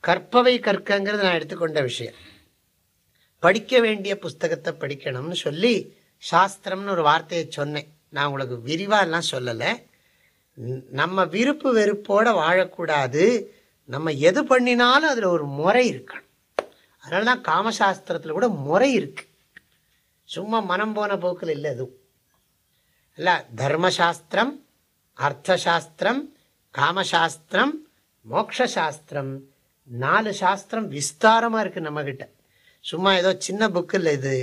கற்பவை கற்கங்கிறது நான் எடுத்துக்கொண்ட விஷயம். படிக்க வேண்டிய புஸ்தகத்தை படிக்கணும்னு சொல்லி சாஸ்திரம்னு ஒரு வார்த்தையை சொன்னேன். நான் உங்களுக்கு விரிவாக எல்லாம் சொல்லலை. நம்ம விருப்பு வெறுப்போடு வாழக்கூடாது. நம்ம எது பண்ணினாலும் அதில் ஒரு முறை இருக்கணும். அதனால தான் காமசாஸ்திரத்தில் கூட முறை இருக்கு. சும்மா மனம் போன போக்கில் இல்லை எதுவும். இல்லை தர்மசாஸ்திரம் அர்த்தசாஸ்திரம் காமசாஸ்திரம் மோக்ஷாஸ்திரம் நாலு சாஸ்திரம் விஸ்தாரமாக இருக்குது நம்மக்கிட்ட சும்மா ஏதோ சின்ன புக்கு இல்லை இது.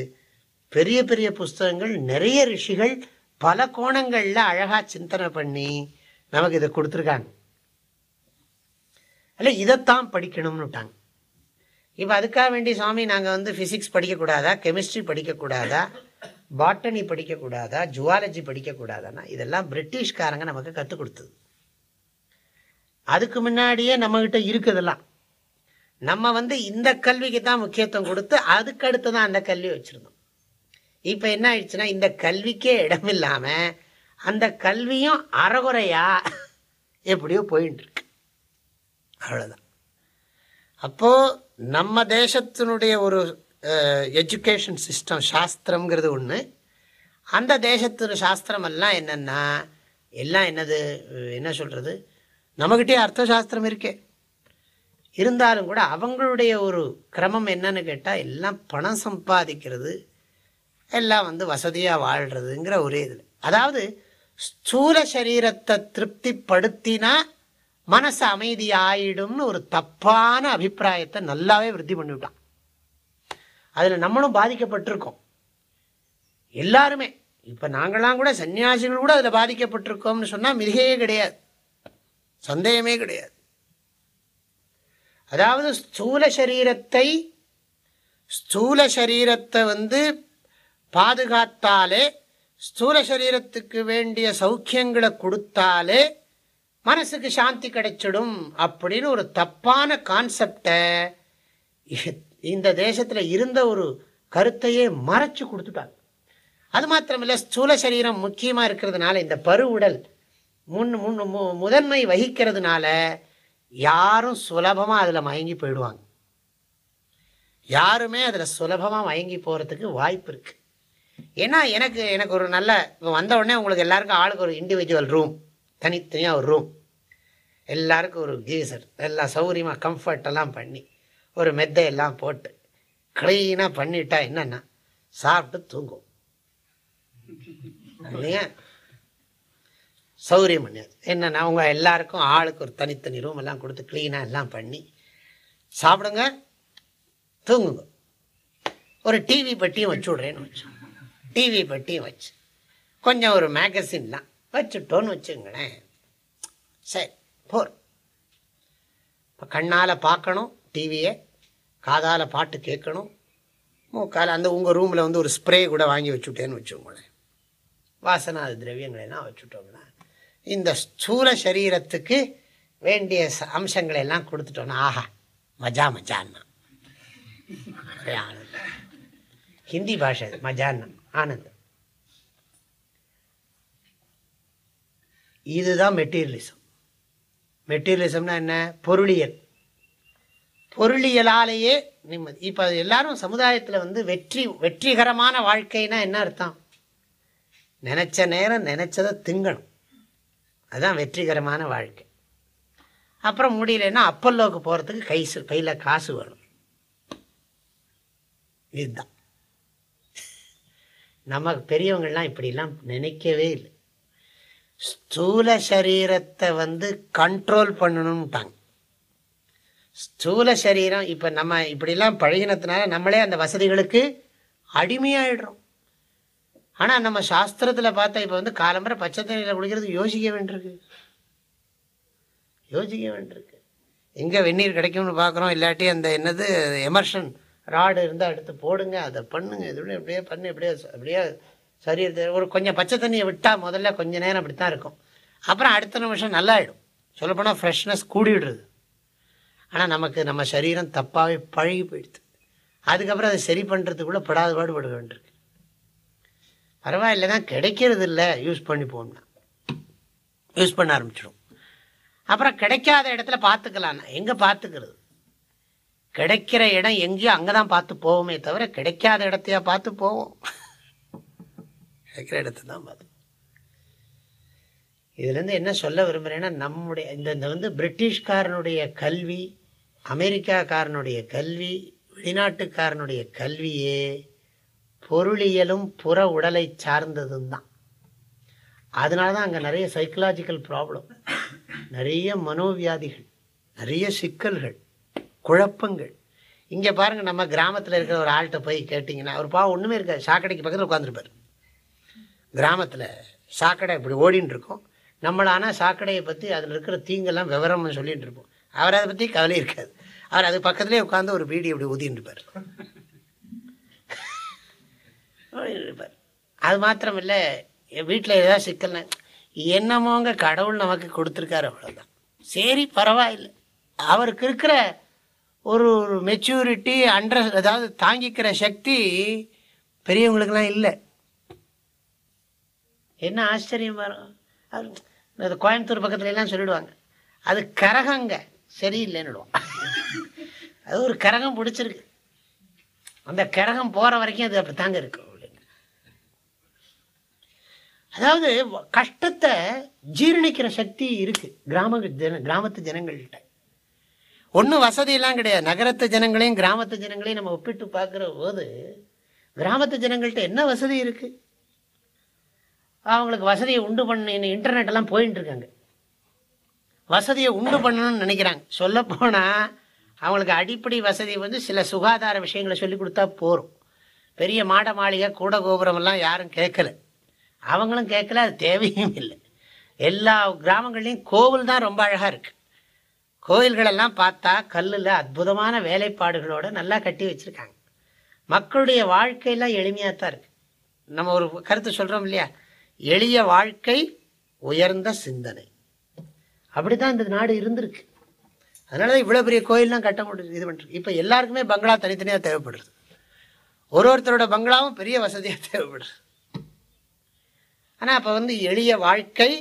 பெரிய பெரிய புஸ்தகங்கள் நிறைய ரிஷிகள் பல கோணங்களில் அழகாக சிந்தனை பண்ணி நமக்கு இதை கொடுத்துருக்காங்க. அல்ல இதைத்தான் படிக்கணும்னு விட்டாங்க. இப்போ அதுக்காக வேண்டி சுவாமி நாங்கள் வந்து ஃபிசிக்ஸ் படிக்கக்கூடாதா கெமிஸ்ட்ரி படிக்கக்கூடாதா பாட்டனி படிக்கக்கூடாதா ஜுவாலஜி படிக்கக்கூடாதான்னா இதெல்லாம் பிரிட்டிஷ்காரங்க நமக்கு கற்றுக் கொடுத்தது. அதுக்கு முன்னாடியே நம்மகிட்ட இருக்குதெல்லாம் நம்ம வந்து இந்த கல்விக்கு தான் முக்கியத்துவம் கொடுத்து அதுக்கடுத்து தான் அந்த கல்வி வச்சுருந்தோம். இப்போ என்ன ஆயிடுச்சுன்னா இந்த கல்விக்கே இடம் இல்லாமல் அந்த கல்வியும் அறகுறையா எப்படியோ போயிட்டு இருக்கு. அவ்வளோதான் அப்போது நம்ம தேசத்தினுடைய ஒரு எஜுகேஷன் சிஸ்டம் சாஸ்திரம்ங்கிறது ஒன்று அந்த தேசத்து சாஸ்திரம் எல்லாம் என்னென்னா எல்லாம் என்னது என்ன சொல்கிறது நம்மகிட்டே அர்த்த சாஸ்திரம் இருக்கே. இருந்தாலும் கூட அவங்களுடைய ஒரு கிரமம் என்னன்னு கேட்டால் எல்லாம் பணம் சம்பாதிக்கிறது எல்லாம் வந்து வசதியாக வாழ்கிறதுங்கிற ஒரே இதில். அதாவது ஸ்தூல சரீரத்தை திருப்திப்படுத்தினா மனசு அமைதி ஆயிடும்னு ஒரு தப்பான அபிப்பிராயத்தை நல்லாவே விருத்தி பண்ணிவிட்டான் அதில் நம்மளும் பாதிக்கப்பட்டிருக்கோம். எல்லாருமே. இப்போ நாங்களாம் கூட சன்னியாசிகள் கூட அதில் பாதிக்கப்பட்டிருக்கோம்னு சொன்னால் மிகையே கிடையாது. சந்தேகமே கிடையாது. அதாவது ஸ்தூல சரீரத்தை ஸ்தூல சரீரத்தை வந்து பாதுகாத்தாலே ஸ்தூல சரீரத்துக்கு வேண்டிய சௌக்கியங்களை கொடுத்தாலே மனசுக்கு சாந்தி கிடைச்சிடும் அப்படின்னு ஒரு தப்பான கான்செப்டை இந்த தேசத்தில் இருந்த ஒரு கருத்தையே மறைச்சு கொடுத்துட்டாங்க. அது மாத்திரமில்ல ஸ்தூல சரீரம் முக்கியமாக இருக்கிறதுனால இந்த பருவுடல் முன் முன் மு- முதன்மை வகிக்கிறதுனால யாரும் சுலபமாக அதில் மயங்கி போயிடுவாங்க. யாருமே அதில் சுலபமாக மயங்கி போகிறதுக்கு வாய்ப்பு இருக்குது ஏன்னா எனக்கு எனக்கு ஒரு நல்ல இப்போ வந்த உடனே உங்களுக்கு எல்லாருக்கும் ஆளுக்கு ஒரு இண்டிவிஜுவல் ரூம் தனித்தனியாக ஒரு ரூம் எல்லாருக்கும் ஒரு கீசர் எல்லாம் சௌகரியமாக கம்ஃபர்ட் எல்லாம் பண்ணி ஒரு மெத்தை எல்லாம் போட்டு க்ளீனாக பண்ணிட்டா என்னென்னா சாப்பிட்டு தூங்கும். இல்லையா? சௌகரியம் பண்ணியாது என்னென்னா அவங்க எல்லாருக்கும் ஆளுக்கு ஒரு தனித்தனி ரூம் எல்லாம் கொடுத்து க்ளீனாக எல்லாம் பண்ணி சாப்பிடுங்க தூங்குங்க. ஒரு டிவி பெட்டியும் வச்சு விட்றேன்னு வச்சோம். டிவி பெட்டியும் வச்சு. கொஞ்சம் ஒரு மேகசின்லாம் வச்சுட்டோன்னு வச்சுங்களேன். சரி போர். இப்போ கண்ணால் பார்க்கணும் டிவியை காதால் பாட்டு கேட்கணும். மூக்கால் அந்த உங்கள் ரூமில் வந்து ஒரு ஸ்ப்ரே கூட வாங்கி வச்சுட்டேன்னு வச்சுக்கோங்களேன் வாசனாதி திரவியங்களை எல்லாம் வச்சுட்டோம்னா இந்த ஸ்தூல சரீரத்துக்கு வேண்டிய அம்சங்களை எல்லாம் கொடுத்துட்டோன்னா ஆஹா மஜா மஜான்னா. ஆனந்தம். ஹிந்தி பாஷை இது, மஜான்னா ஆனந்தம். இதுதான் மெட்டீரியலிசம். மெட்டீரியலிசம்னா என்ன? பொருளியல். பொருளியலாலேயே நிம்மதி. இப்போ எல்லாரும் சமுதாயத்தில் வந்து வெற்றி வெற்றிகரமான வாழ்க்கைனா என்ன அர்த்தம்? நினச்ச நேரம் நினச்சதை திங்கணும். அதுதான் வெற்றிகரமான வாழ்க்கை. அப்புறம் முடியலன்னா அப்பல்லோக்கு போகிறதுக்கு கை கையில் காசு வேணும். இதுதான். நமக்கு பெரியவங்கள்லாம் இப்படிலாம் நினைக்கவே இல்லை. ஸ்தூல சரீரத்தை வந்து கண்ட்ரோல் பண்ணணும்ட்டாங்க. ஸ்தூல சரீரம் இப்போ நம்ம இப்படிலாம் பழகினதுனால நம்மளே அந்த வசதிகளுக்கு அடிமையாயிடுறோம். ஆனால் நம்ம சாஸ்திரத்தில் பார்த்தா இப்போ வந்து காலம்பரை பச்சை தண்ணியில் குடிக்கிறதுக்கு யோசிக்க வேண்டியிருக்கு. யோசிக்க வேண்டியிருக்கு. எங்கே வெந்நீர் கிடைக்கும்னு பார்க்குறோம் இல்லாட்டி அந்த என்னது எமர்ஷன் ராடு இருந்தால் எடுத்து போடுங்க அதை பண்ணுங்க. எதுவும் இப்படியே பண்ணு பண்ணி அப்படியே சரி ஒரு கொஞ்சம் பச்சை தண்ணியை விட்டால் முதல்ல கொஞ்சம் நேரம் அப்படி தான் இருக்கும். அப்புறம் அடுத்த நிமிஷம் நல்லாயிடும். சொல்லப்போனால் ஃப்ரெஷ்னஸ் கூடிவிடுறது ஆனால் நமக்கு நம்ம சரீரம் தப்பாகவே பழகி போயிடுது. அதுக்கப்புறம் அதை சரி பண்ணுறதுக்குள்ளே படாத பாடுபட வேண்டியிருக்கு. பரவாயில்ல தான் கிடைக்கிறது இல்லை யூஸ் பண்ணி போகணும்னா யூஸ் பண்ண ஆரம்பிச்சிடும். அப்புறம் கிடைக்காத இடத்துல பார்த்துக்கலாம். எங்கே பார்த்துக்கிறது? கிடைக்கிற இடம் எங்கேயோ அங்கே தான் பார்த்து போவோமே தவிர கிடைக்காத இடத்தையா பார்த்து போவோம். கிடைக்கிற இடத்த தான் பார்த்து. இதுலேருந்து என்ன சொல்ல விரும்புகிறேன்னா நம்முடைய இந்த இந்த வந்து பிரிட்டிஷ்காரனுடைய கல்வி அமெரிக்காக்காரனுடைய கல்வி வெளிநாட்டுக்காரனுடைய கல்வியே பொருளியலும் புற உடலை சார்ந்ததும் தான் அதனால தான் அங்கே நிறைய சைக்கலாஜிக்கல் ப்ராப்ளம் நிறைய மனோவியாதிகள் நிறைய சிக்கல்கள் குழப்பங்கள். இங்கே பாருங்கள் நம்ம கிராமத்தில் இருக்கிற ஒரு ஆள்கிட்ட போய் கேட்டிங்கன்னா அவர் பாவம் ஒன்றுமே இருக்காது. சாக்கடைக்கு பக்கத்தில் உட்காந்துருப்பார் கிராமத்தில் சாக்கடை இப்படி ஓடின்னு இருக்கும் நம்மளானா சாக்கடையை பற்றி அதில் இருக்கிற தீங்கெல்லாம் விவரம்னு சொல்லிகிட்டு இருப்போம் அவர் அதை பற்றி கவலை இருக்காது. அவர் அது பக்கத்துலேயே உட்காந்து ஒரு பீடி இப்படி ஊதின்னு இருப்பார் இருப்பார் அது மாத்திரம் இல்லை வீட்டில் ஏதாவது சிக்கல்னா என்னமோங்க கடவுள் நமக்கு கொடுத்துருக்காரு அவ்வளோதான் சரி பரவாயில்லை. அவருக்கு இருக்கிற ஒரு ஒரு மெச்சூரிட்டி அண்டர் அதாவது தாங்கிக்கிற சக்தி பெரியவங்களுக்கெல்லாம் இல்லை. என்ன ஆச்சரியம் வரும் அது கோயம்புத்தூர் பக்கத்துல எல்லாம் சொல்லிடுவாங்க. அது கரகங்க. சரியில்லைன்னுடுவோம் அது ஒரு கரகம் பிடிச்சிருக்கு. அந்த கரகம் போகிற வரைக்கும் அது அப்படி தாங்க இருக்கும் அதாவது கஷ்டத்தை ஜீரணிக்கிற சக்தி இருக்கு. கிராம ஜன கிராமத்து ஜனங்கள்கிட்ட. ஒன்றும் வசதியெல்லாம் கிடையாது. நகரத்து ஜனங்களையும் கிராமத்து ஜனங்களையும் நம்ம ஒப்பிட்டு பார்க்குற போது கிராமத்து ஜனங்கள்கிட்ட என்ன வசதி இருக்குது அவங்களுக்கு வசதியை உண்டு பண்ண இன்டர்நெட்டெல்லாம் எல்லாம் இருக்காங்க. வசதியை உண்டு பண்ணணும்னு நினைக்கிறாங்க. சொல்லப்போனால் அவங்களுக்கு அடிப்படை வசதி வந்து சில சுகாதார விஷயங்களை சொல்லி கொடுத்தா போகும் பெரிய மாட மாளிகை கூட கோபுரமெல்லாம் யாரும் கேட்கல. அவங்களும் கேட்கல அது தேவையும் இல்லை. எல்லா கிராமங்கள்லேயும் கோவில் தான் ரொம்ப அழகாக இருக்குது கோயில்களெல்லாம் பார்த்தா கல்லில் அற்புதமான வேலைப்பாடுகளோடு நல்லா கட்டி வச்சுருக்காங்க. மக்களுடைய வாழ்க்கையெல்லாம் எளிமையாக தான் இருக்குது நம்ம ஒரு கருத்து சொல்கிறோம் இல்லையா? எளிய வாழ்க்கை உயர்ந்த சிந்தனை. அப்படி தான் இந்த நாடு இருந்திருக்கு. அதனால தான் இவ்வளோ பெரிய கோயிலெலாம் கட்ட முடியும் இது பண்ணுறது இப்போ எல்லாருக்குமே பங்களா தனித்தனியாக தேவைப்படுறது ஒரு ஒருத்தரோட பங்களாவும் பெரிய வசதியாக தேவைப்படுது. ஆனால் அப்போ வந்து எளிய வாழ்க்கை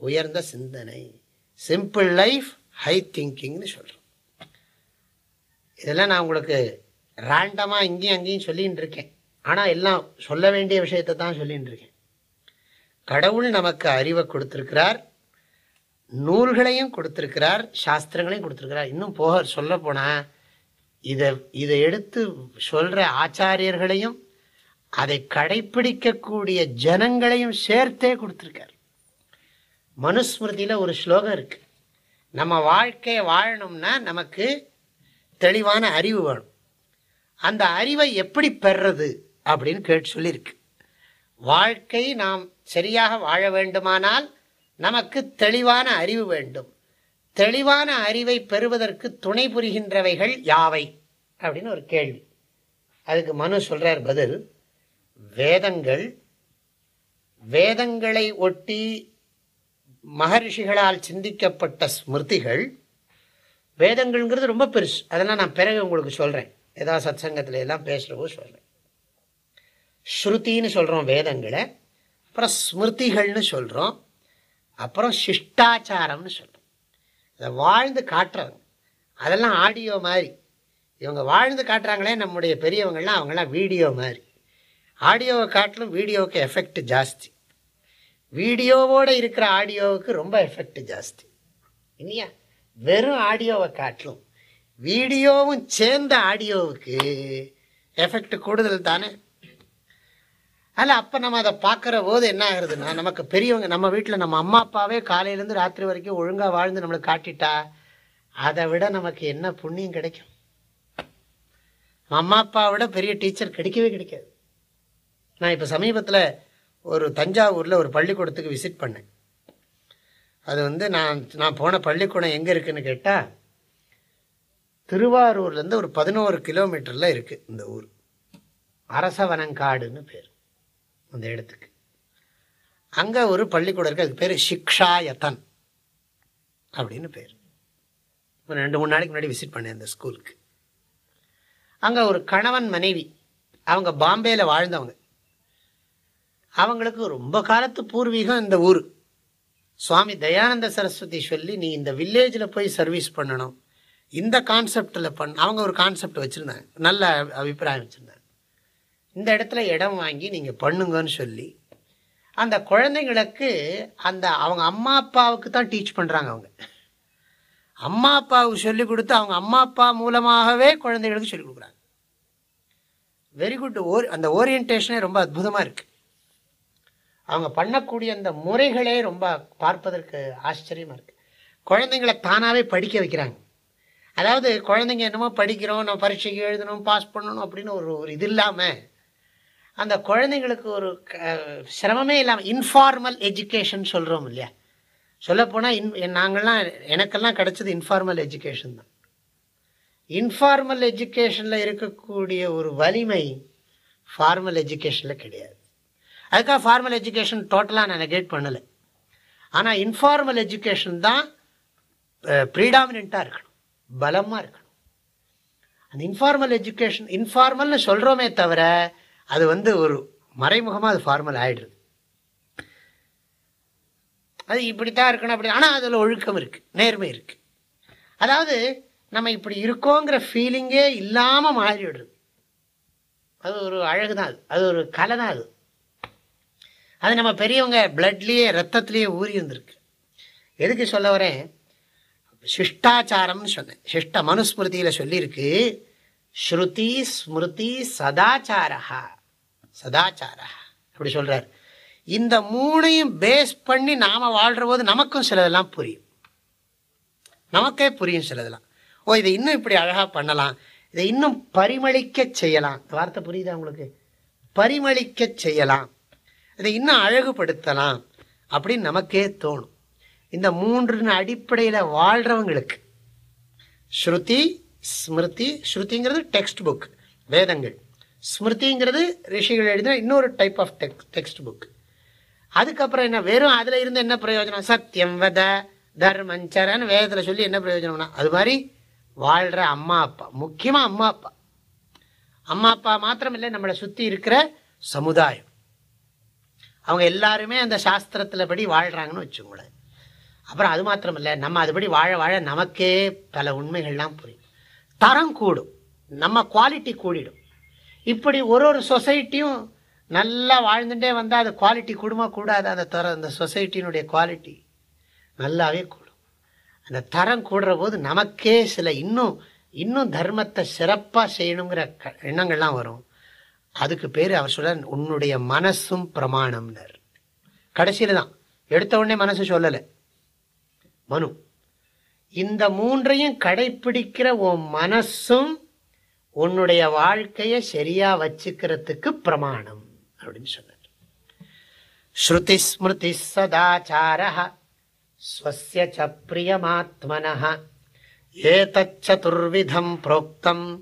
உயர்ந்த சிந்தனை சிம்பிள் லைஃப் ஹை திங்கிங்னு சொல்கிறோம் இதெல்லாம் நான் உங்களுக்கு ரேண்டமாக இங்கேயும் அங்கேயும் சொல்லின்னு இருக்கேன். ஆனால் எல்லாம் சொல்ல வேண்டிய விஷயத்தை தான் சொல்லின்னு இருக்கேன். கடவுள் நமக்கு அறிவை கொடுத்துருக்கிறார். நூல்களையும் கொடுத்துருக்கிறார். சாஸ்திரங்களையும் கொடுத்துருக்கிறார். இன்னும் போக சொல்ல போனால் இதை இதை எடுத்து சொல்கிற ஆச்சாரியர்களையும் அதை கடைப்பிடிக்கக்கூடிய ஜனங்களையும் சேர்த்தே கொடுத்துருக்கார். மனுஸ்மிருதியில் ஒரு ஸ்லோகம் இருக்கு. நம்ம வாழ்க்கையை வாழணும்னா நமக்கு தெளிவான அறிவு வேணும். அந்த அறிவை எப்படி பெறது அப்படின்னு கேட்டு சொல்லியிருக்கு. வாழ்க்கை நாம் சரியாக வாழ வேண்டுமானால் நமக்கு தெளிவான அறிவு வேண்டும். தெளிவான அறிவை பெறுவதற்கு துணை புரிகின்றவைகள் யாவை? அப்படின்னு ஒரு கேள்வி. அதுக்கு மனு சொல்கிறார் பதில் வேதங்கள் வேதங்களை ஒட்டி மகரிஷிகளால் சிந்திக்கப்பட்ட ஸ்மிருதிகள் வேதங்கள்ங்கிறது ரொம்ப பெருசு. அதெல்லாம் நான் பிறகு உங்களுக்கு சொல்கிறேன் ஏதாவது சத் சங்கத்தில் எல்லாம் பேசுகிறவோ சொல்கிறேன் ஸ்ருத்தின்னு சொல்கிறோம் வேதங்களை அப்புறம் ஸ்மிருதிகள்னு சொல்கிறோம் அப்புறம் சிஷ்டாச்சாரம்னு சொல்கிறோம் இதை வாழ்ந்து காட்டுறவங்க. அதெல்லாம் ஆடியோ மாதிரி. இவங்க வாழ்ந்து காட்டுறாங்களே நம்முடைய பெரியவங்கள்லாம் அவங்களாம் வீடியோ மாதிரி. ஆடியோவை காட்டிலும் வீடியோவுக்கு எஃபெக்ட் ஜாஸ்தி. வீடியோவோடு இருக்கிற ஆடியோவுக்கு ரொம்ப எஃபெக்ட் ஜாஸ்தி. இல்லையா வெறும் ஆடியோவை காட்டிலும் வீடியோவும் சேர்ந்த ஆடியோவுக்கு எஃபெக்ட் கூடுதல் தானே? அதில் அப்போ நம்ம அதை பார்க்குற போது என்ன ஆகுறதுன்னா நமக்கு பெரியவங்க நம்ம வீட்டில் நம்ம அம்மா அப்பாவே காலையிலேருந்து ராத்திரி வரைக்கும் ஒழுங்காக வாழ்ந்து நம்மளுக்கு காட்டிட்டா அதை விட நமக்கு என்ன புண்ணியம் கிடைக்கும்? அம்மா அப்பாவை விட பெரிய டீச்சர் கிடைக்கவே கிடைக்காது. நான் இப்போ சமீபத்தில் ஒரு தஞ்சாவூரில் ஒரு பள்ளிக்கூடத்துக்கு விசிட் பண்ணேன். அது வந்து நான் நான் போன பள்ளிக்கூடம் எங்கே இருக்குதுன்னு கேட்டால் திருவாரூர்லேருந்து ஒரு பதினோரு கிலோமீட்டரில் இருக்குது இந்த ஊர். அரசவனங்காடுன்னு பேர் அந்த இடத்துக்கு. அங்கே ஒரு பள்ளிக்கூடம் இருக்குது அதுக்கு பேர் சிக்ஷாயத்தன் அப்படின்னு பேர். ஒரு ரெண்டு மூணு நாளைக்கு முன்னாடி விசிட் பண்ணேன் அந்த ஸ்கூலுக்கு அங்கே ஒரு கணவன் மனைவி அவங்க பாம்பேயில் வாழ்ந்தவங்க. அவங்களுக்கு ரொம்ப காலத்து பூர்வீகம் இந்த ஊர். சுவாமி தயானந்த சரஸ்வதி சொல்லி நீ இந்த வில்லேஜில் போய் சர்வீஸ் பண்ணணும். இந்த கான்செப்டில் பண் அவங்க ஒரு கான்செப்ட் வச்சுருந்தாங்க. நல்ல அபிப்பிராயம் வச்சுருந்தாங்க. இந்த இடத்துல இடம் வாங்கி நீங்கள் பண்ணுங்கன்னு சொல்லி அந்த குழந்தைங்களுக்கு அந்த அவங்க அம்மா அப்பாவுக்கு தான் டீச் பண்ணுறாங்க அவங்க. அம்மா அப்பாவுக்கு சொல்லிக் கொடுத்து அவங்க அம்மா அப்பா மூலமாகவே குழந்தைகளுக்கு சொல்லிக் கொடுக்குறாங்க. வெரி குட் ஓர் அந்த ஓரியன்டேஷனே ரொம்ப அற்புதமாக இருக்குது அவங்க பண்ணக்கூடிய அந்த முறைகளே ரொம்ப பார்ப்பதற்கு ஆச்சரியமாக இருக்குது குழந்தைங்களை தானாகவே படிக்க வைக்கிறாங்க. அதாவது குழந்தைங்க என்னமோ படிக்கிறோம் நம்ம பரீட்சைக்கு எழுதணும் பாஸ் பண்ணணும் அப்படின்னு ஒரு ஒரு இது இல்லாமல் அந்த குழந்தைங்களுக்கு ஒரு சிரமமே இல்லாமல் இன்ஃபார்மல் எஜுகேஷன் சொல்கிறோம் இல்லையா? சொல்லப்போனால் இன் நாங்கள்லாம் எனக்கெல்லாம் கிடச்சது இன்ஃபார்மல் எஜுகேஷன் தான். இன்ஃபார்மல் எஜுகேஷனில் இருக்கக்கூடிய ஒரு வலிமை ஃபார்மல் எஜுகேஷனில் கிடையாது. அதுக்காக ஃபார்மல் எஜுகேஷன் டோட்டலாக நான் நெகேட் பண்ணலை. ஆனால் இன்ஃபார்மல் எஜுகேஷன் தான் ப்ரீடாமினாக இருக்கணும். பலமாக இருக்கணும். அந்த இன்ஃபார்மல் எஜுகேஷன் இன்ஃபார்மல்னு சொல்கிறோமே தவிர அது வந்து ஒரு மறைமுகமாக அது ஃபார்மல் ஆகிடுது அது இப்படித்தான் இருக்கணும் அப்படி ஆனால் அதில் ஒழுக்கம் இருக்குது நேர்மை இருக்குது அதாவது நம்ம இப்படி இருக்கோங்கிற ஃபீலிங்கே இல்லாமல் மாறிவிடுது. அது ஒரு அழகு தான் அது அது ஒரு கலை தான் அது. அது நம்ம பெரியவங்க பிளட்லேயே ரத்தத்துலேயே ஊறி இருந்திருக்கு. எதுக்கு சொல்ல வரேன்? சிஷ்டாச்சாரம்னு சொன்னேன். சிஷ்ட மனுஸ்மிருதியில் சொல்லியிருக்கு ஸ்ருதி ஸ்மிருதி சதாச்சாரா சதாச்சாரா அப்படி சொல்கிறார் இந்த மூணையும் பேஸ் பண்ணி நாம் வாழ்கிற போது நமக்கும் சிலதெல்லாம் புரியும். நமக்கே புரியும் சிலதெல்லாம். ஓ இதை இன்னும் இப்படி அழகாக பண்ணலாம். இதை இன்னும் பரிமளிக்க செய்யலாம். வார்த்தை புரியுதா உங்களுக்கு? பரிமளிக்க செய்யலாம். இதை இன்னும் அழகுபடுத்தலாம் அப்படின்னு நமக்கே தோணும். இந்த மூன்று அடிப்படையில் வாழ்கிறவங்களுக்கு ஸ்ருதி ஸ்மிருதி ஸ்ருதிங்கிறது டெக்ஸ்ட் புக் வேதங்கள். ஸ்மிருதிங்கிறது ரிஷிகள் எழுதின இன்னொரு type of tech text book அதுக்கப்புறம் என்ன? வெறும் அதில் இருந்து என்ன பிரயோஜனம்? சத்தியம் வத தர்மஞ்சரன்னு வேதத்தில் சொல்லி என்ன பிரயோஜனம்னா அது மாதிரி வாழ்கிற அம்மா அப்பா முக்கியமாக அம்மா அப்பா. அம்மா அப்பா மாத்திரம் இல்லை நம்மளை சுற்றி இருக்கிற சமுதாயம். அவங்க எல்லாருமே அந்த சாஸ்திரத்தில் படி வாழ்கிறாங்கன்னு வச்சுக்கோங்களேன். அப்புறம் அது மாத்திரம் இல்லை நம்ம அதுபடி வாழ வாழ நமக்கே பல உண்மைகள்லாம் புரியும். தரம் கூடும். நம்ம குவாலிட்டி கூடிடும். இப்படி ஒரு ஒரு சொசைட்டியும் நல்லா வாழ்ந்துட்டே வந்தால் அது குவாலிட்டி கூடுமா கூடாது? அந்த தர அந்த சொசைட்டியினுடைய குவாலிட்டி நல்லாவே கூடும். அந்த தரம் கூடுற போது நமக்கே சில இன்னும் இன்னும் தர்மத்தை சிறப்பாக செய்யணுங்கிற க எண்ணங்கள்லாம் வரும். அதுக்கு பேர் அவர் சொல்ல உன்னுடைய மனசும் பிரமாணம்னர். கடைசியில் தான். எடுத்த உடனே மனசு சொல்லலை. மனு. இந்த மூன்றையும் கடைப்பிடிக்கிற உன் மனசும் உன்னுடைய வாழ்க்கையை சரியா வச்சுக்கிறதுக்கு பிரமாணம் அப்படின்னு சொன்னார். ஸ்ருதி ஸ்மிருதி சதாச்சார ஸ்வசிய பிரியமாத்மன ஏதச்சதுர்விதம் புரோக்தம்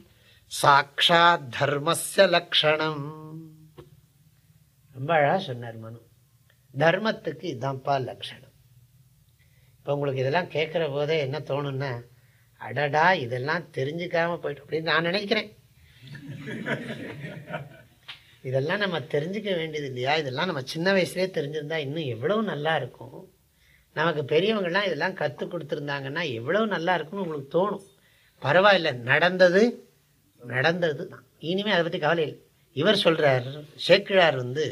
சாட்சாத் தர்மஸ்ய லக்ஷணம். ரொம்ப அழகாக சொன்னார் மனு. தர்மத்துக்கு இதுதான்ப்பா லக்ஷணம். இப்போ உங்களுக்கு இதெல்லாம் கேட்குற போதே என்ன தோணுன்னா அடடா இதெல்லாம் தெரிஞ்சுக்காம போயிட்டு அப்படின்னு நான் நினைக்கிறேன். இதெல்லாம் நம்ம தெரிஞ்சுக்க வேண்டியது இல்லையா? இதெல்லாம் நம்ம சின்ன வயசுலேயே தெரிஞ்சிருந்தா இன்னும் எவ்வளோ நல்லா இருக்கும். நமக்கு பெரியவங்கள்லாம் இதெல்லாம் கற்றுக் கொடுத்துருந்தாங்கன்னா எவ்வளோ நல்லா இருக்கும்னு உங்களுக்கு தோணும். பரவாயில்ல நடந்தது நடந்தது. தான் இனிமேல் அதை பற்றி கவலை இல்லை. இவர் சொல்கிறார் சேக்கிழார் வந்து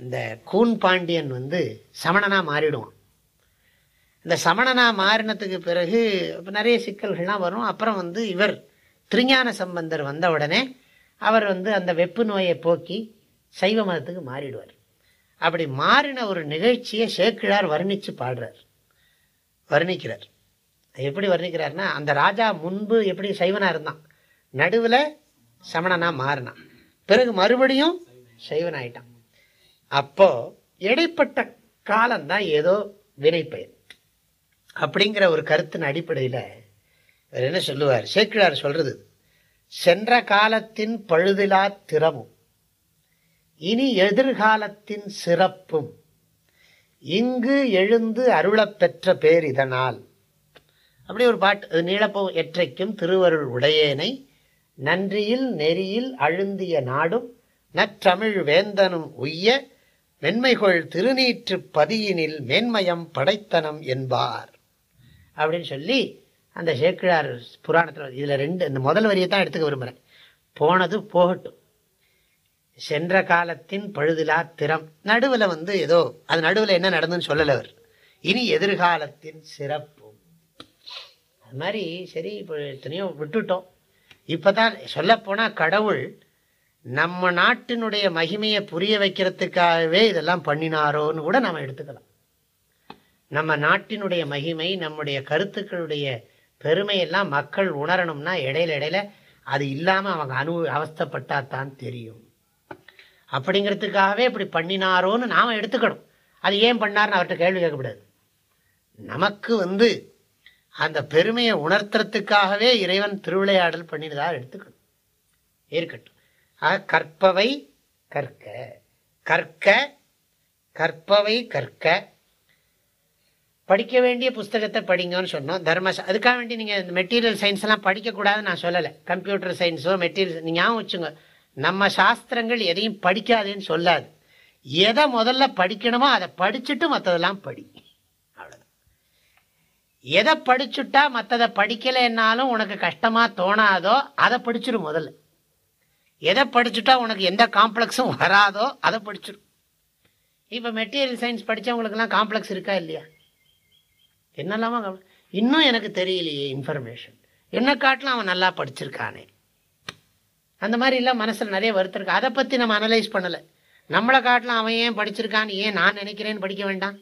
இந்த கூன் பாண்டியன் வந்து சமணனாக மாறிடுவான். இந்த சமணனாக மாறினத்துக்கு பிறகு நிறைய சிக்கல்கள்லாம் வரும். அப்புறம் வந்து இவர் திருஞான சம்பந்தர் வந்த உடனே அவர் வந்து அந்த வெப்பு நோயை போக்கி சைவ மதத்துக்கு மாறிடுவார். அப்படி மாறின ஒரு நிகழ்ச்சியை சேக்கிழார் வர்ணித்து பாடுறார். வர்ணிக்கிறார். எப்படி வர்ணிக்கிறார்னா அந்த ராஜா முன்பு எப்படி சைவனாக இருந்தான். நடுவில் சமணனாக மாறினான். பிறகு மறுபடியும் சைவன் ஆயிட்டான். அப்போ இடைப்பட்ட காலம்தான் ஏதோ வினைப்பெயர். அப்படிங்கிற ஒரு கருத்தின் அடிப்படையில் என்ன சொல்லுவார்? சேக்கிழார் சொல்றது சென்ற காலத்தின் பழுதிலா திறமும் இனி எதிர்காலத்தின் சிறப்பும் இங்கு எழுந்து அருளப் பெற்ற பேர் இதனால். அப்படி ஒரு பாட்டு நீளப்போ எற்றைக்கும் திருவருள் உடையேனை நன்றியில் நெறியில் அழுந்திய நாடும் நற்றமிழ் வேந்தனும் உய்ய மென்மைகொள் திருநீற்று பதியினில் மேன்மயம் படைத்தனம் என்பார். அப்படின்னு சொல்லி அந்த சேக்கிழார் புராணத்தில் இதில் ரெண்டு இந்த முதல் வரியை தான் எடுத்துக்க விரும்புகிறேன் போனது போகட்டும். சென்ற காலத்தின் பழுதிலா திறம். நடுவில் வந்து ஏதோ அது நடுவில் என்ன நடந்துன்னு சொல்லலை அவர். இனி எதிர்காலத்தின் சிறப்பு அது மாதிரி சரி இப்போ எத்தனையோ விட்டுட்டோம். இப்போ தான் சொல்லப்போனால் கடவுள் நம்ம நாட்டினுடைய மகிமையை புரிய வைக்கிறதுக்காகவே இதெல்லாம் பண்ணினாரோன்னு கூட நம்ம எடுத்துக்கலாம். நம்ம நாட்டினுடைய மகிமை நம்முடைய கருத்துக்களுடைய பெருமையெல்லாம் மக்கள் உணரணும்னா இடையில இடையில அது இல்லாமல் அவங்க அனு அவஸ்தப்பட்டா தான் தெரியும். அப்படிங்கிறதுக்காகவே இப்படி பண்ணினாரோன்னு நாம் எடுத்துக்கணும். அது ஏன் பண்ணார்னு அவர்கிட்ட கேள்வி கேட்கக்கூடாது. நமக்கு வந்து அந்த பெருமையை உணர்த்துறதுக்காகவே இறைவன் திருவிளையாடல் பண்ணினதா எடுத்துக்கணும். இருக்கட்டும். ஆக கற்பவை கற்க. கற்க கற்பவை கற்க. படிக்க வேண்டிய புஸ்தகத்தை படிங்கன்னு சொன்னோம். தர்ம அதுக்காக வேண்டி நீங்கள் இந்த மெட்டீரியல் சயின்ஸ் எல்லாம் படிக்கக்கூடாதுன்னு நான் சொல்லலை. கம்ப்யூட்டர் சயின்ஸோ மெட்டீரியல் நீங்கள் ஞாபகம் வச்சுங்க. நம்ம சாஸ்திரங்கள் எதையும் படிக்காதேன்னு சொல்லாது. எதை முதல்ல படிக்கணுமோ அதை படிச்சுட்டு மற்றதெல்லாம் படி. எதை படிச்சுட்டா மற்றதை படிக்கலைன்னாலும் உனக்கு கஷ்டமாக தோணாதோ அதை படிச்சிடும் முதல்ல. எதை படிச்சுட்டா உனக்கு எந்த காம்ப்ளெக்ஸும் வராதோ அதை படிச்சிடும் இப்போ மெட்டீரியல் சயின்ஸ் படித்தவங்களுக்குலாம் காம்ப்ளெக்ஸ் இருக்கா இல்லையா? என்னெல்லாமா இன்னும் எனக்கு தெரியலையே இன்ஃபர்மேஷன் என்ன காட்டிலும் அவன் நல்லா படிச்சிருக்கானே. அந்த மாதிரி மனசில் நிறைய வருத்திருக்கு அதை பற்றி நம்ம அனலைஸ் பண்ணலை. நம்மளை காட்டிலும் அவன் ஏன் படிச்சிருக்கான்னு ஏன் நான் நினைக்கிறேன்னு படிக்க வேண்டாம்.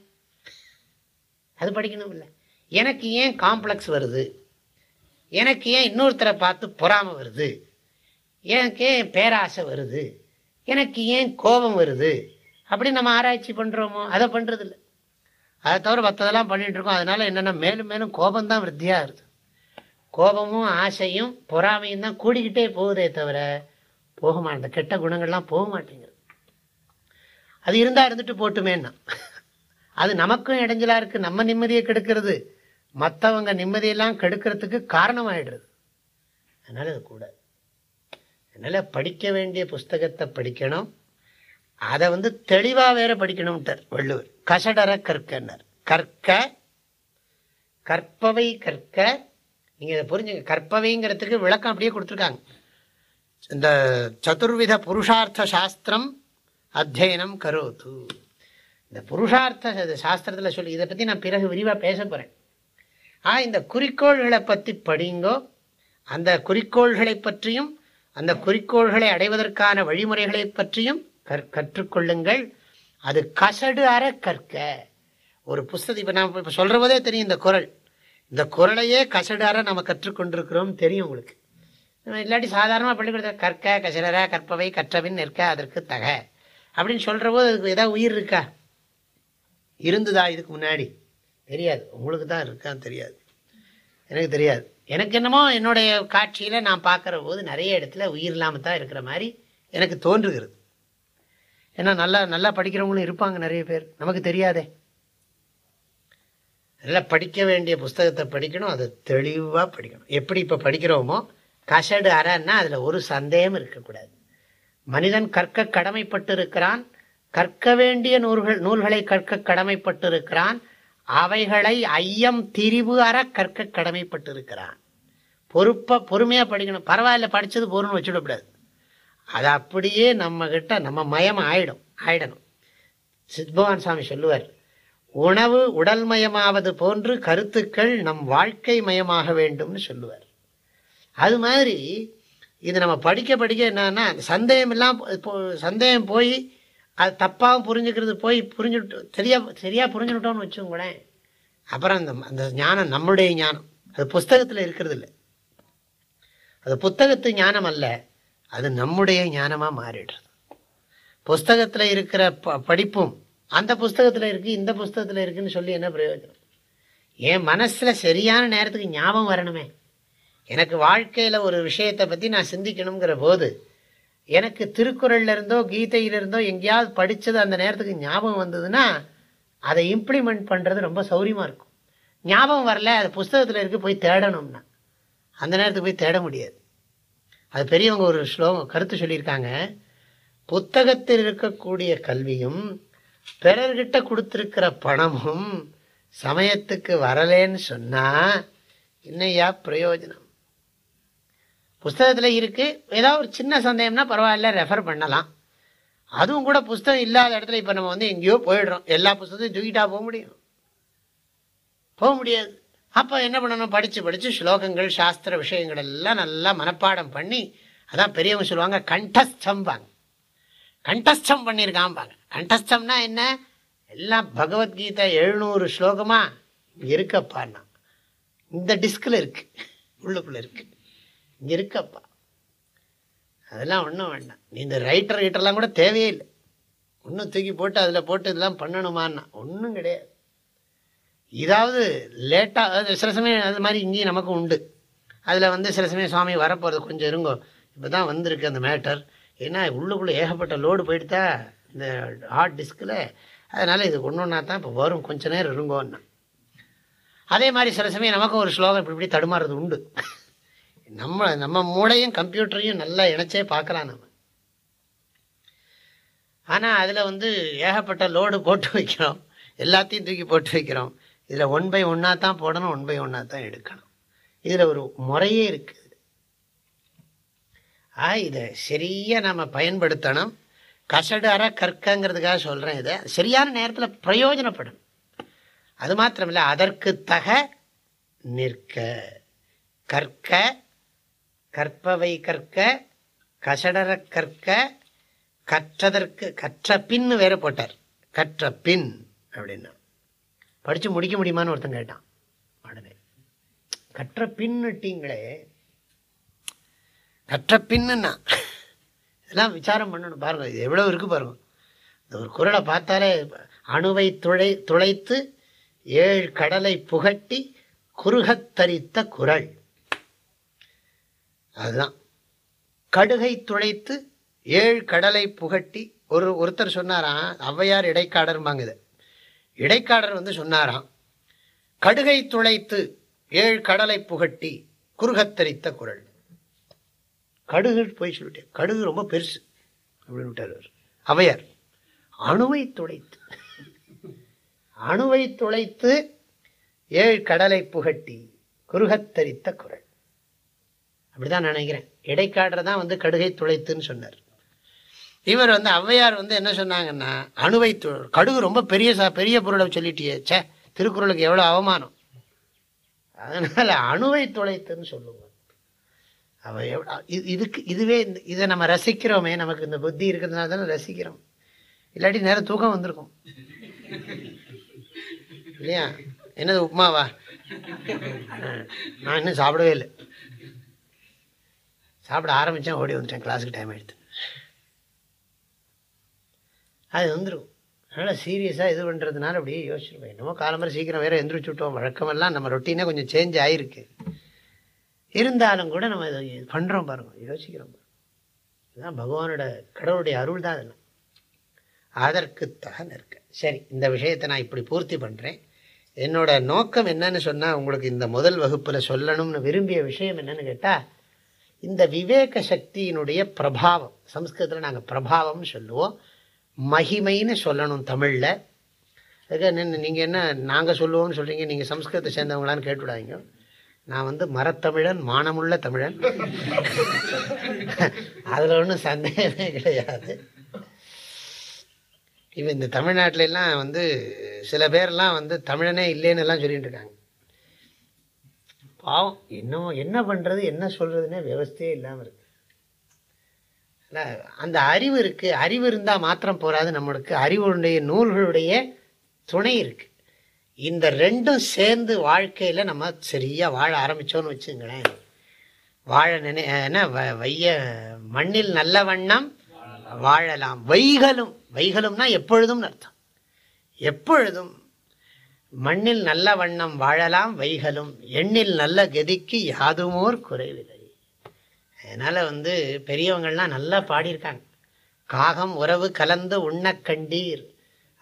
அது படிக்கணும் இல்லை எனக்கு ஏன் காம்ப்ளெக்ஸ் வருது? எனக்கு ஏன் இன்னொருத்தரை பார்த்து பொறாமை வருது? எனக்கு ஏன் பேராசை வருது? எனக்கு ஏன் கோபம் வருது? அப்படி நம்ம ஆராய்ச்சி பண்ணுறோமோ அதை பண்ணுறதில்ல அதை தவிர மற்றதெல்லாம் பண்ணிகிட்ருக்கோம் அதனால் என்னென்னா மேலும் மேலும் கோபம்தான் விருத்தியாக இருக்குது கோபமும் ஆசையும் பொறாமையும் தான் கூடிக்கிட்டே போகுதே தவிர போக மாட்டேன் கெட்ட குணங்கள்லாம் போக மாட்டேங்குது. அது இருந்தால் இருந்துட்டு போட்டுமேன்னா. அது நமக்கும் இடைஞ்சலாக இருக்குது நம்ம நிம்மதியை கெடுக்கிறது. மற்றவங்க நிம்மதியெல்லாம் கெடுக்கிறதுக்கு காரணமாயிடுறது. அதனால் அது கூட. அதனால் படிக்க வேண்டிய புஸ்தகத்தை படிக்கணும். அதை வந்து தெளிவாக வேற படிக்கணும்ட்டார் வள்ளுவர். கசடர கற்கனர். கற்க கற்பவை கற்க. நீங்கள் இதை புரிஞ்சுங்க. கற்பவைங்கிறதுக்கு விளக்கம் அப்படியே கொடுத்துருக்காங்க. இந்த சதுர்வித புருஷார்த்த சாஸ்திரம் அத்தியனம் கரோத்து. இந்த புருஷார்த்த சாஸ்திரத்தில் சொல்லி இதை பற்றி நான் பிறகு விரிவாக பேச போகிறேன் ஆ இந்த குறிக்கோள்களை பற்றி படிங்கோ. அந்த குறிக்கோள்களை பற்றியும் அந்த குறிக்கோள்களை அடைவதற்கான வழிமுறைகளை பற்றியும் கற்றுக்கொள்ளுங்கள். அது கசடு அற கற்க. ஒரு புஸ்தகம் இப்போ நான் இப்போ சொல்கிற போதே தெரியும் இந்த குரல். இந்த குரலையே கசடார நம்ம கற்றுக்கொண்டிருக்கிறோம் தெரியும் உங்களுக்கு. இல்லாட்டி சாதாரணமாக பள்ளிக்கூடத்தில் கற்க கசடர கற்பவை கற்றவின் நிற்க அதற்கு தக. அப்படின்னு சொல்கிற போது அதுக்கு ஏதாவது உயிர் இருக்கா? இருந்துதா இதுக்கு முன்னாடி? தெரியாது. உங்களுக்கு தான் இருக்கான்னு தெரியாது. எனக்கு தெரியாது. எனக்கு என்னமோ என்னுடைய காட்சியில் நான் பார்க்குற போது நிறைய இடத்துல உயிர் இல்லாமல் தான் இருக்கிற மாதிரி எனக்கு தோன்றுகிறது. ஏன்னா நல்லா நல்லா படிக்கிறவங்களும் இருப்பாங்க நிறைய பேர். நமக்கு தெரியாதே. நல்லா படிக்க வேண்டிய புஸ்தகத்தை படிக்கணும் அதை தெளிவாக படிக்கணும். எப்படி இப்போ படிக்கிறோமோ கசடு அறன்னா அதில் ஒரு சந்தேகம் இருக்கக்கூடாது. மனிதன் கற்க கடமைப்பட்டு இருக்கிறான் கற்க வேண்டிய நூல்கள் நூல்களை கற்க கடமைப்பட்டு இருக்கிறான் அவைகளை ஐயம் திரிவு அற கற்க கடமைப்பட்டு இருக்கிறான் பொறுப்பாக பொறுமையாக படிக்கணும். பரவாயில்ல படித்தது பொருள்னு வச்சுடக்கூடாது அது அப்படியே நம்மக்கிட்ட நம்ம மயம் ஆயிடும் ஆயிடணும். சித்பவான் சாமி சொல்லுவார் உணவு உடல் மயமாவது போன்று கருத்துக்கள் நம் வாழ்க்கை மயமாக வேண்டும்னு சொல்லுவார். அது மாதிரி இது நம்ம படிக்க படிக்க என்னன்னா சந்தேகம் எல்லாம் சந்தேகம் போய் அது தப்பாகவும் புரிஞ்சுக்கிறது போய் புரிஞ்சுட்டு சரியா சரியாக புரிஞ்சுக்கிட்டோன்னு வச்சுக்கோங்களேன். அப்புறம் அந்த அந்த ஞானம் நம்முடைய ஞானம். அது புஸ்தகத்தில் இருக்கிறது இல்லை அது புத்தகத்து ஞானம் அல்ல அது நம்முடைய ஞானமாக மாறிடுறது புஸ்தகத்தில் இருக்கிற ப படிப்பும் அந்த புஸ்தகத்தில் இருக்குது இந்த புஸ்தகத்தில் இருக்குதுன்னு சொல்லி என்ன பிரயோஜனம்? என் மனசில் சரியான நேரத்துக்கு ஞாபகம் வரணுமே. எனக்கு வாழ்க்கையில் ஒரு விஷயத்தை பற்றி நான் சிந்திக்கணுங்கிற போது எனக்கு திருக்குறள்ல இருந்தோ கீதையிலிருந்தோ எங்கேயாவது படித்தது அந்த நேரத்துக்கு ஞாபகம் வந்ததுன்னா அதை இம்ப்ளிமெண்ட் பண்ணுறது ரொம்ப சௌரியமாக இருக்கும். ஞாபகம் வரல அது புஸ்தகத்தில் இருக்கு போய் தேடணும்னா. அந்த நேரத்துக்கு போய் தேட முடியாது. அது பெரியவங்க ஒரு ஸ்லோகம் கருத்து சொல்லியிருக்காங்க. புத்தகத்தில் இருக்கக்கூடிய கல்வியும் பிறர்கிட்ட கொடுத்துருக்கிற பணமும் சமயத்துக்கு வரலேன்னு சொன்னால் என்னையா பிரயோஜனம்? புஸ்தகத்தில் இருக்குது ஏதாவது ஒரு சின்ன சந்தேகம்னா பரவாயில்ல ரெஃபர் பண்ணலாம். அதுவும் கூட புஸ்தகம் இல்லாத இடத்துல இப்போ நம்ம வந்து எங்கேயோ போயிடுறோம். எல்லா புஸ்தகத்தையும் தூக்கிட்டா போக முடியும். போக முடியாது. அப்போ என்ன பண்ணணும்? படித்து படித்து ஸ்லோகங்கள் சாஸ்திர விஷயங்கள் எல்லாம் நல்லா மனப்பாடம் பண்ணி அதான் பெரியவங்க சொல்லுவாங்க கண்டஸ்தம்பாங்க கண்டஸ்தம் பண்ணியிருக்காம்பாங்க கண்டஸ்தம்னா என்ன? எல்லாம் பகவத்கீதை எழுநூறு ஸ்லோகமாக இருக்கப்பான்னா இந்த டிஸ்கில் இருக்குது உள்ளுக்குள்ளே இருக்குது இங்கே இருக்கப்பா. அதெல்லாம் ஒன்றும் வேண்டாம். நீ இந்த ரைட்டர் ரைட்டர்லாம் கூட தேவையே இல்லை. ஒன்றும் தூக்கி போட்டு அதில் போட்டு இதெல்லாம் பண்ணணுமான்னா ஒன்றும் கிடையாது. இதாவது லேட்டாக சில சமயம் அது மாதிரி இங்கேயும் நமக்கு உண்டு. அதில் வந்து சில சமயம் சுவாமி வரப்போகிறது கொஞ்சம் இருங்கோ. இப்போ தான் வந்திருக்கு அந்த மேட்டர் ஏன்னா உள்ளுக்குள்ளே ஏகப்பட்ட லோடு போயிட்டு இந்த ஹார்ட் டிஸ்கில் அதனால் இது ஒன்று ஒன்றா தான் இப்போ வரும். கொஞ்ச நேரம் இருங்கோன்னா. அதே மாதிரி சில சமயம் நமக்கும் ஒரு ஸ்லோகம் இப்படி இப்படி தடுமாறுறது உண்டு. நம்ம நம்ம மூளையும் கம்ப்யூட்டரையும் நல்லா இணைச்சே பார்க்கலாம் நம்ம ஆனால் அதில் வந்து ஏகப்பட்ட லோடு போட்டு வைக்கிறோம். எல்லாத்தையும் தூக்கி போட்டு வைக்கிறோம். இதில் ஒன் பை ஒன்னாக தான் போடணும் ஒன் பை ஒன்னாக தான் எடுக்கணும். இதில் ஒரு முறையே இருக்குது. ஆ இதை சரியாக நம்ம பயன்படுத்தணும். கசடு அற கற்கங்கிறதுக்காக சொல்கிறேன் இதை. சரியான நேரத்தில் பிரயோஜனப்படும். அது மாத்திரமில்லை அதற்கு தக நிற்க. கற்க கற்பவை கற்க கசடர கற்க கற்றதற்கு கற்ற பின்னு வேற போட்டார். கற்ற பின் அப்படின்னா. படித்து முடிக்க முடியுமான்னு ஒருத்தன் கேட்டான். உடனே கற்ற பின்னுட்டீங்களே. கற்ற பின்னுன்னா. இதெல்லாம் விசாரம் பண்ணணும். பாருங்க இது எவ்வளோ இருக்கு பாருங்க. இந்த ஒரு குரலை பார்த்தாலே அணுவை துளை துளைத்து ஏழு கடலை புகட்டி குறுகத்தரித்த குரல். அதுதான். கடுகை துளைத்து ஏழு கடலை புகட்டி ஒரு ஒருத்தர் சொன்னாராம் ஔவையார் இடைக்காடர்பாங்க இது. இடைக்காடர் வந்து சொன்னாராம் கடுகை துளைத்து ஏழு கடலை புகட்டி குறுகத்தரித்த குரல். கடுகு போய் சொல்லிட்டேன். கடுகு ரொம்ப பெருசு அப்படின்னு விட்டார் அவையார் அணுவை துளைத்து அணுவை துளைத்து ஏழு கடலை புகட்டி குறுகத்தரித்த குரல். அப்படிதான் நினைக்கிறேன். இடைக்காடுற தான் வந்து கடுகை துளைத்துன்னு சொன்னார். இவர் வந்து ஔவையார் வந்து என்ன சொன்னாங்கன்னா அணுவை கடுகு ரொம்ப பெரிய சா பெரிய பொருளை சொல்லிட்டியே சே திருக்குறளுக்கு எவ்வளோ அவமானம். அதனால அணுவை துளைத்துன்னு சொல்லுங்க. அவ இதுக்கு இதுவே இதை நம்ம ரசிக்கிறோமே நமக்கு இந்த புத்தி இருக்கிறதுனால தானே ரசிக்கிறோம். இல்லாட்டி நேரம் தூக்கம் வந்திருக்கும். இல்லையா? என்னது உப்மாவா? நான் இன்னும் சாப்பிடவே இல்லை. சாப்பிட ஆரம்பித்தேன் ஓடி வந்துட்டேன். கிளாஸுக்கு டைம் ஆகிடுது அது வந்துடும் அதனால் சீரியஸாக இது பண்ணுறதுனால அப்படியே யோசிச்சிருப்பேன். என்னமோ காலம்பரம் சீக்கிரம் வேறு எந்திரிச்சு விட்டோம். வழக்கமெல்லாம் நம்ம ரொட்டீனே கொஞ்சம் சேஞ்ச் ஆகிருக்கு இருந்தாலும் கூட நம்ம இதை பண்ணுறோம் பாருங்க. யோசிக்கிறோம் இதுதான் பகவானோட கடவுளுடைய அருள் தான் அதெல்லாம் அதற்குத்தாக நிற்க சரி இந்த விஷயத்தை நான் இப்படி பூர்த்தி பண்ணுறேன் என்னோட நோக்கம் என்னன்னு சொன்னால் உங்களுக்கு இந்த முதல் வகுப்பில் சொல்லணும்னு விரும்பிய விஷயம் என்னன்னு கேட்டால் இந்த விவேக சக்தியினுடைய பிரபாவம் சம்ஸ்கிருதத்தில் நாங்கள் பிரபாவம்னு சொல்லுவோம். மகிமைன்னு சொல்லணும் தமிழில். அதுக்காக நீங்கள் என்ன நாங்கள் சொல்லுவோம்னு சொல்கிறீங்க நீங்கள் சம்ஸ்கிருதத்தை சேர்ந்தவங்களான்னு கேட்டுவிடாங்க நான் வந்து மரத்தமிழன் மானமுள்ள தமிழன். அதில் ஒன்றும் சந்தேகமே கிடையாது. இப்போ இந்த தமிழ்நாட்டிலலாம் வந்து சில பேர்லாம் வந்து தமிழனே இல்லைன்னு எல்லாம் சொல்லிட்டு இருக்காங்க. பாவம் இன்னும் என்ன பண்ணுறது என்ன சொல்கிறதுனே விவஸ்தையே இல்லாமல் இருக்கு. அந்த அறிவு இருக்குது அறிவு இருந்தால் மாத்திரம் போகாது நம்மளுக்கு. அறிவுடைய நூல்களுடைய துணை இருக்குது இந்த ரெண்டும் சேர்ந்து வாழ்க்கையில் நம்ம சரியாக வாழ ஆரம்பித்தோன்னு வச்சுங்களேன் வாழ நினை என்ன வைய மண்ணில் நல்ல வண்ணம் வாழலாம். வைகளும் வைகளும்னா எப்பொழுதும் அர்த்தம். எப்பொழுதும் மண்ணில் நல்ல வண்ணம் வாழலாம் வைகளும். எண்ணில் நல்ல கதிக்கு யாதுமோர் குறைவில்லை. அதனால் வந்து பெரியவங்கள்லாம் நல்லா பாடியிருக்காங்க. காகம் உறவு கலந்து உண்ண கண்டீர்.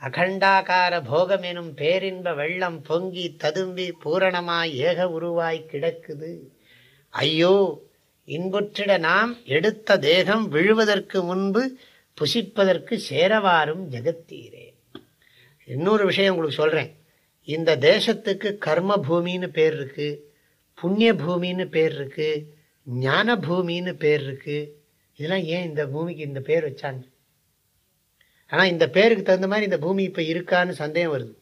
அகண்டாகார போகமெனும் பேரின்ப வெள்ளம் பொங்கி ததும்பி பூரணமாய் ஏக உருவாய் கிடக்குது. ஐயோ இன்புற்றிட நாம் எடுத்த தேகம் விழுவதற்கு முன்பு புசிப்பதற்கு சேரவாரும் ஜெகத்தீரே. இன்னொரு விஷயம் உங்களுக்கு சொல்கிறேன் இந்த தேசத்துக்கு கர்ம பூமின்னு பேர் இருக்கு புண்ணிய பூமின்னு பேர் இருக்கு ஞான பூமின்னு பேர் இருக்கு. இதெல்லாம் ஏன் இந்த பூமிக்கு இந்த பேர் வச்சாங்க? ஆனால் இந்த பேருக்கு தகுந்த மாதிரி இந்த பூமி இப்போ இருக்கான்னு சந்தேகம் வருது.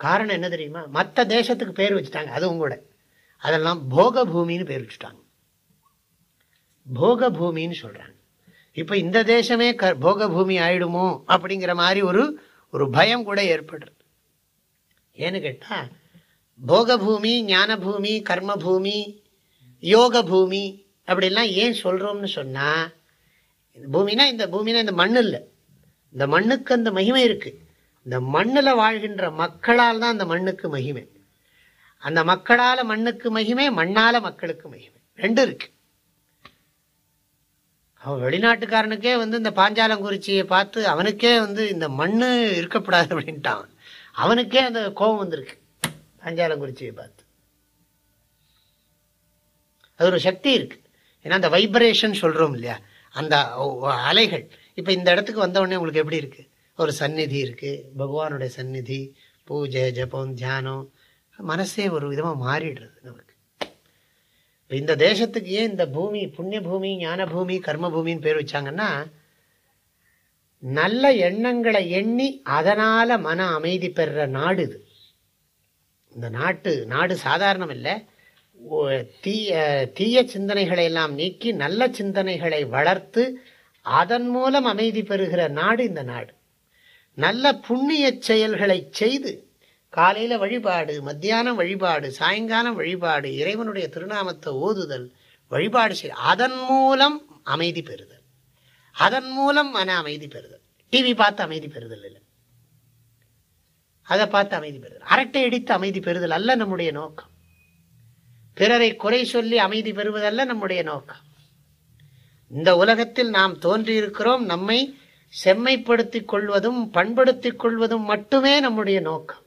காரணம் என்ன தெரியுமா? மற்ற தேசத்துக்கு பேர் வச்சுட்டாங்க அதுவும் கூட அதெல்லாம் போக பூமின்னு பேர் வச்சுட்டாங்க. போக பூமின்னு சொல்கிறாங்க இப்போ இந்த தேசமே க போக பூமி ஆயிடுமோ அப்படிங்கிற மாதிரி ஒரு ஒரு பயம் கூட ஏற்படுறது ஏன்னு கேட்டா போகபூமி ஞானபூமி கர்மபூமி யோக பூமி அப்படிலாம் ஏன் சொல்றோம்னு சொன்னா பூமினா இந்த பூமினா இந்த மண் இல்லை இந்த மண்ணுக்கு அந்த மகிமை இருக்கு. இந்த மண்ணில் வாழ்கின்ற மக்களால் தான் அந்த மண்ணுக்கு மகிமை. அந்த மக்களால மண்ணுக்கு மகிமை மண்ணால மக்களுக்கு மகிமை. ரெண்டு இருக்கு. அவன் வெளிநாட்டுக்காரனுக்கே வந்து இந்த பாஞ்சாலங்குறிச்சியை பார்த்து அவனுக்கே வந்து இந்த மண்ணு இருக்கப்படாது அப்படின்ட்டான். அவனுக்கே அந்த கோபம் வந்திருக்கு. பாஞ்சாலங்குறிச்சியை பார்த்து. அது ஒரு சக்தி இருக்கு. ஏன்னா அந்த வைப்ரேஷன் சொல்றோம் இல்லையா? அந்த அலைகள். இப்ப இந்த இடத்துக்கு வந்த உடனே உங்களுக்கு எப்படி இருக்கு? ஒரு சந்நிதி இருக்கு. பகவானுடைய சந்நிதி பூஜை ஜபம் தியானம். மனசே ஒரு விதமா மாறிடுறது நமக்கு. இந்த தேசத்துக்கு ஏன் இந்த பூமி புண்ணிய பூமி ஞான பூமி கர்ம பூமின்னு பேர் வச்சாங்கன்னா நல்ல எண்ணங்களை எண்ணி அதனால மன அமைதி பெறுற நாடு இது. இந்த நாட்டு நாடு சாதாரணம் இல்லை தீய தீய சிந்தனைகளை எல்லாம் நீக்கி நல்ல சிந்தனைகளை வளர்த்து அதன் மூலம் அமைதி பெறுகிற நாடு இந்த நாடு. நல்ல புண்ணிய செயல்களை செய்து காலையில் வழிபாடு மத்தியானம் வழிபாடு சாயங்காலம் வழிபாடு இறைவனுடைய திருநாமத்தை ஓதுதல் வழிபாடு செய் அதன் மூலம் அமைதி பெறுதல். அதன் மூலம் மன அமைதி பெறுதல். டிவி பார்த்து அமைதி பெறுதல் இல்லை. அதை பார்த்து அமைதி பெறுதல். அரட்டை அடித்து அமைதி பெறுதல் அல்ல நம்முடைய நோக்கம். பிறரை குறை சொல்லி அமைதி பெறுவதல்ல நம்முடைய நோக்கம். இந்த உலகத்தில் நாம் தோன்றியிருக்கிறோம். நம்மை செம்மைப்படுத்திக் கொள்வதும் பண்படுத்திக் கொள்வதும் மட்டுமே நம்முடைய நோக்கம்.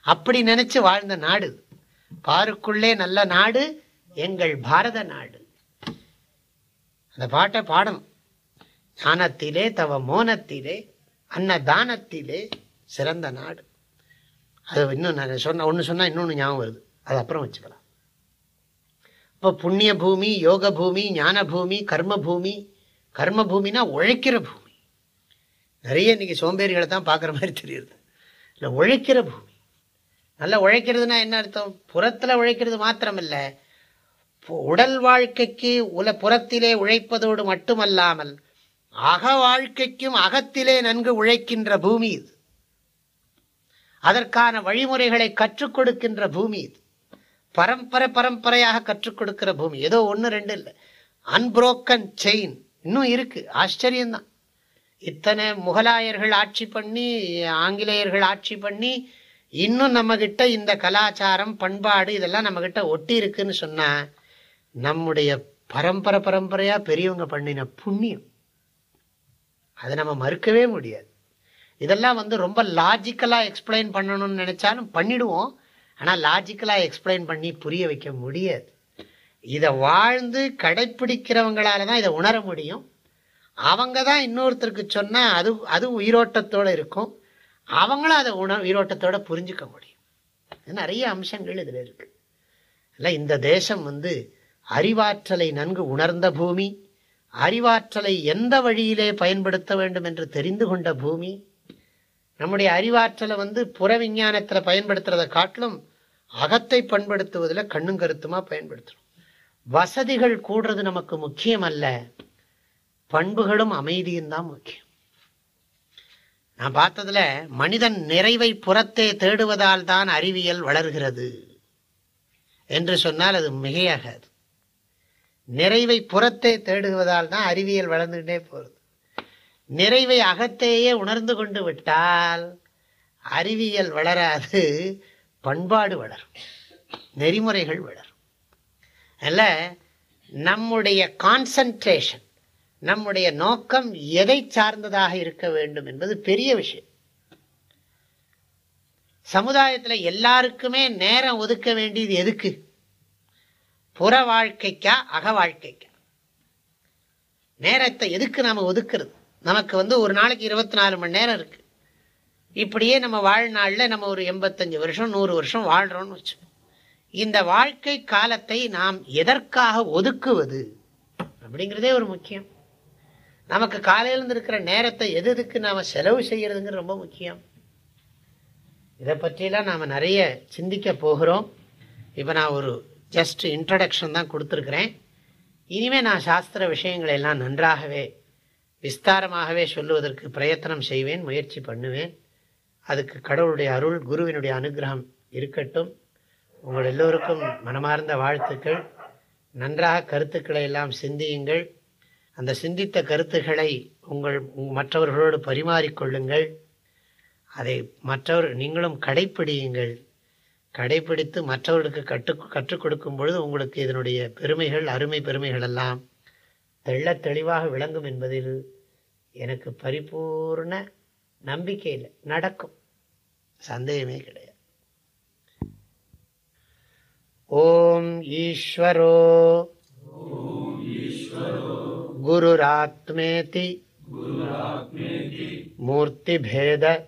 அப்படி நினைச்சு வாழ்ந்த நாடு பாருக்குள்ளே நல்ல நாடு எங்கள் பாரத நாடு. அந்த பாட்டை பாடணும். ஞானத்திலே தவ மோனத்திலே அன்னதானத்திலே சிறந்த நாடு. அது இன்னும் நான் சொன்ன ஒன்று சொன்னால் இன்னொன்று ஞாபகம் வருது. அது அப்புறம் வச்சுக்கலாம். இப்போ புண்ணிய பூமி யோக பூமி ஞான பூமி கர்ம பூமி கர்ம பூமினா உழைக்கிற பூமி. நிறைய இன்னைக்கு சோம்பேறிகளை தான் பார்க்குற மாதிரி தெரியுது. இல்லை உழைக்கிற பூமி. நல்லா உழைக்கிறதுனா என்ன அர்த்தம்? புறத்தில் உழைக்கிறது மாத்திரமில்ல. உடல் வாழ்க்கைக்கு உல புறத்திலே உழைப்பதோடு மட்டுமல்லாமல் அக வாழ்க்கைக்கும் அகத்திலே நன்கு உழைக்கின்ற பூமி இது. அதற்கான வழிமுறைகளை கற்றுக் கொடுக்கின்ற பூமி இது. பரம்பரை பரம்பரையாக கற்றுக் கொடுக்கிற பூமி. ஏதோ ஒன்று ரெண்டு இல்லை. அன்புரோக்கன் செயின் இன்னும் இருக்கு. ஆச்சரியம்தான். இத்தனை முகலாயர்கள் ஆட்சி பண்ணி ஆங்கிலேயர்கள் ஆட்சி பண்ணி இன்னும் நம்மகிட்ட இந்த கலாச்சாரம் பண்பாடு இதெல்லாம் நம்மகிட்ட ஒட்டி இருக்குன்னு சொன்னால் நம்முடைய பரம்பரை பரம்பரையாக பெரியவங்க பண்ணின புண்ணியம். அதை நம்ம மறுக்கவே முடியாது. இதெல்லாம் வந்து ரொம்ப லாஜிக்கலாக எக்ஸ்பிளைன் பண்ணணும்னு நினச்சாலும் பண்ணிடுவோம். ஆனால் லாஜிக்கலாக எக்ஸ்பிளைன் பண்ணி புரிய வைக்க முடியாது. இதை வாழ்ந்து கடைப்பிடிக்கிறவங்களால தான் இதை உணர முடியும். அவங்க தான் இன்னொருத்தருக்கு சொன்னால் அது அது உயிரோட்டத்தோடு இருக்கும். அவங்களும் அதை உண உயிரோட்டத்தோடு புரிஞ்சுக்க முடியும். நிறைய அம்சங்கள் இதில் இருக்குது இல்லை இந்த தேசம் வந்து அறிவாற்றலை நன்கு உணர்ந்த பூமி. அறிவாற்றலை எந்த வழியிலே பயன்படுத்த வேண்டும் என்று தெரிந்து கொண்ட பூமி நம்முடைய அறிவாற்றலை வந்து புற விஞ்ஞானத்தில் பயன்படுத்துறதை காட்டிலும் அகத்தை பண்படுத்துவதில் கண்ணும் கருத்துமாக பயன்படுத்தணும் வசதிகள் கூடுறது நமக்கு முக்கியம் அல்ல பண்புகளும் அமைதியும் தான் முக்கியம். நான் பார்த்ததுல மனிதன் நிறைவை புறத்தே தேடுவதால் தான் அறிவியல் வளர்கிறது என்று சொன்னால் அது மிகையாகாது. நிறைவை புறத்தே தேடுவதால் தான் அறிவியல் வளர்ந்துகிட்டே போகிறது நிறைவை அகத்தேயே உணர்ந்து கொண்டு விட்டால் அறிவியல் வளராது பண்பாடு வளரும் நெறிமுறைகள் வளரும். அல்ல நம்முடைய கான்சன்ட்ரேஷன் நம்முடைய நோக்கம் எதை சார்ந்ததாக இருக்க வேண்டும் என்பது பெரிய விஷயம். சமுதாயத்தில் எல்லாருக்குமே நேரம் ஒதுக்க வேண்டியது எதுக்கு? புற வாழ்க்கைக்கா அக வாழ்க்கைக்கா? நேரத்தை எதுக்கு நாம ஒதுக்குறது? நமக்கு வந்து ஒரு நாளைக்கு இருபத்தி நாலு மணி நேரம் இருக்கு. இப்படியே நம்ம வாழ்நாளில் நம்ம ஒரு எண்பத்தஞ்சு வருஷம் நூறு வருஷம் வாழ்றோம்னு வச்சுக்கோம் இந்த வாழ்க்கை காலத்தை நாம் எதற்காக ஒதுக்குவது அப்படிங்கிறதே ஒரு முக்கியம். நமக்கு காலையிலிருந்து இருக்கிற நேரத்தை எது எதுக்கு நாம் செலவு செய்கிறதுங்கிறது ரொம்ப முக்கியம். இதை பற்றியெல்லாம் நாம் நிறைய சிந்திக்க போகிறோம். இப்போ நான் ஒரு ஜஸ்ட் இன்ட்ரடக்ஷன் தான் கொடுத்துருக்குறேன். இனிமேல் நான் சாஸ்திர விஷயங்களை எல்லாம் நன்றாகவே விஸ்தாரமாகவே சொல்லுவதற்கு பிரயத்தனம் செய்வேன் முயற்சி பண்ணுவேன். அதுக்கு கடவுளுடைய அருள் குருவினுடைய அனுகிரகம் இருக்கட்டும். உங்கள் எல்லோருக்கும் மனமார்ந்த வாழ்த்துக்கள். நன்றாக கருத்துக்களை எல்லாம் சிந்தியுங்கள். அந்த சிந்தித்த கருத்துக்களை உங்கள் மற்றவர்களோடு பரிமாறிக்கொள்ளுங்கள். அதை மற்றவர் நீங்களும் கடைப்பிடியுங்கள். கடைபிடித்து மற்றவர்களுக்கு கற்று கற்றுக் கொடுக்கும் பொழுது உங்களுக்கு இதனுடைய பெருமைகள் அருமை பெருமைகள் எல்லாம் தெள்ள தெளிவாக விளங்கும் என்பதில் எனக்கு பரிபூர்ண நம்பிக்கை இல்லை. நடக்கும். சந்தேகமே கிடையாது. ஓம் ஈஸ்வரோ. குருராத்மேதி. மூர்த்திபேத.